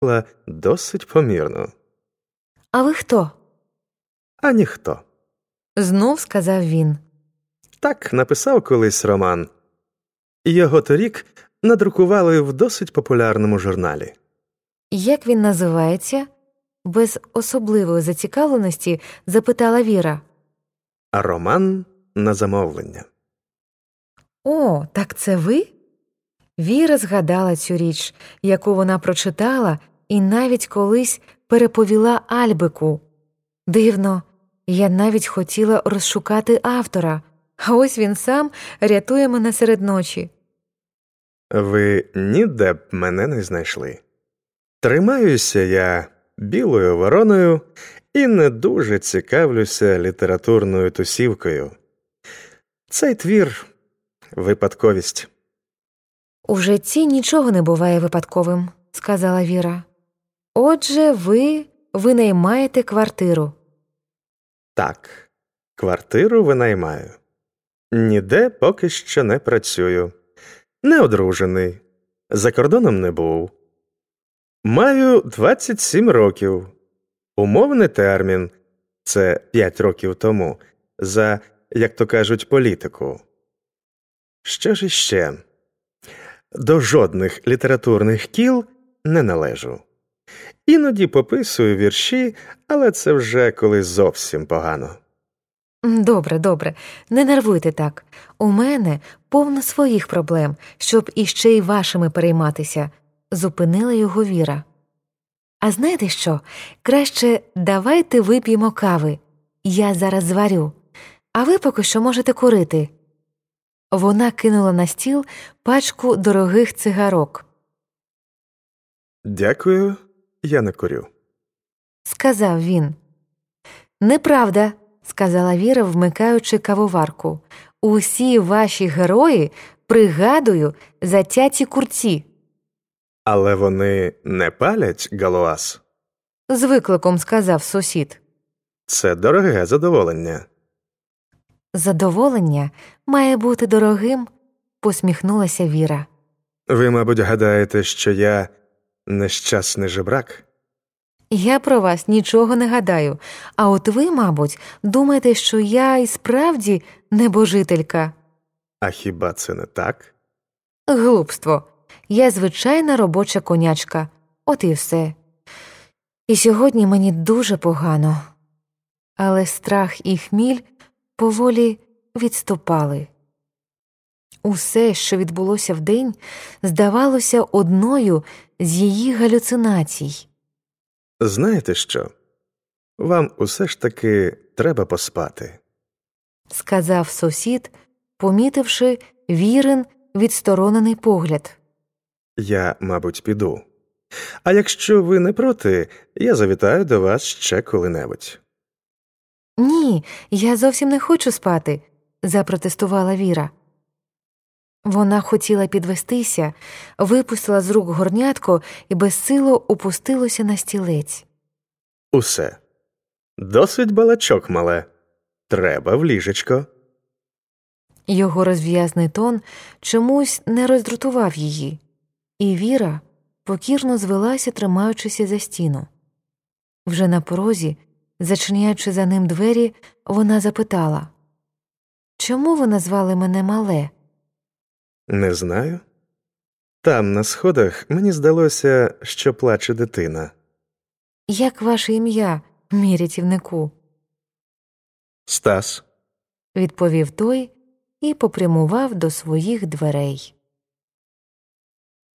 була досить помірно. А ви хто? А ніхто. Знов сказав він. Так написав колись роман. Його торік надрукували в досить популярному журналі. Як він називається? Без особливої зацікавленості запитала Віра. А роман на замовлення. О, так це ви? Віра згадала цю річ, яку вона прочитала і навіть колись переповіла Альбику. Дивно, я навіть хотіла розшукати автора, а ось він сам рятує мене серед ночі. Ви ніде б мене не знайшли. Тримаюся я білою вороною і не дуже цікавлюся літературною тусівкою. Цей твір випадковість. У житті нічого не буває випадковим, сказала Віра. Отже, ви винаймаєте квартиру. Так, квартиру винаймаю. Ніде поки що не працюю. Не одружений. За кордоном не був. Маю 27 років. Умовний термін це 5 років тому. За, як то кажуть, політику. Що ж іще? До жодних літературних кіл не належу. Іноді пописую вірші, але це вже коли зовсім погано. Добре, добре, не нервуйте так. У мене повно своїх проблем, щоб іще й вашими перейматися, зупинила його Віра. А знаєте що? Краще давайте вип'ємо кави. Я зараз зварю, а ви поки що можете курити. Вона кинула на стіл пачку дорогих цигарок. Дякую, я не курю. Сказав він. Неправда, сказала Віра, вмикаючи кавоварку. Усі ваші герої, пригадую, затяті курці. Але вони не палять галуаз. З викликом сказав сусід. Це дороге задоволення. Задоволення має бути дорогим, посміхнулася Віра. Ви, мабуть, гадаєте, що я нещасний жебрак? Я про вас нічого не гадаю, а от ви, мабуть, думаєте, що я і справді небожителька. А хіба це не так? Глупство. Я звичайна робоча конячка, от і все. І сьогодні мені дуже погано. Але страх і хміль поволі відступали. Усе, що відбулося вдень, здавалося одною з її галюцинацій. Знаєте що? Вам усе ж таки треба поспати. сказав сусід, помітивши вірен відсторонений погляд. Я, мабуть, піду. А якщо ви не проти, я завітаю до вас ще коли-небудь. Ні, я зовсім не хочу спати, запротестувала Віра. Вона хотіла підвестися, випустила з рук горнятко і безсило опустилося на стілець. Усе. Досить балачок, мале. Треба в ліжечко. Його розв'язний тон чомусь не роздратував її, і Віра покірно звелася, тримаючися за стіну. Вже на порозі, зачиняючи за ним двері, вона запитала Чому ви назвали мене мале? Не знаю. Там, на сходах, мені здалося, що плаче дитина. Як ваше ім'я, мій рятівнику? Стас. відповів той і попрямував до своїх дверей.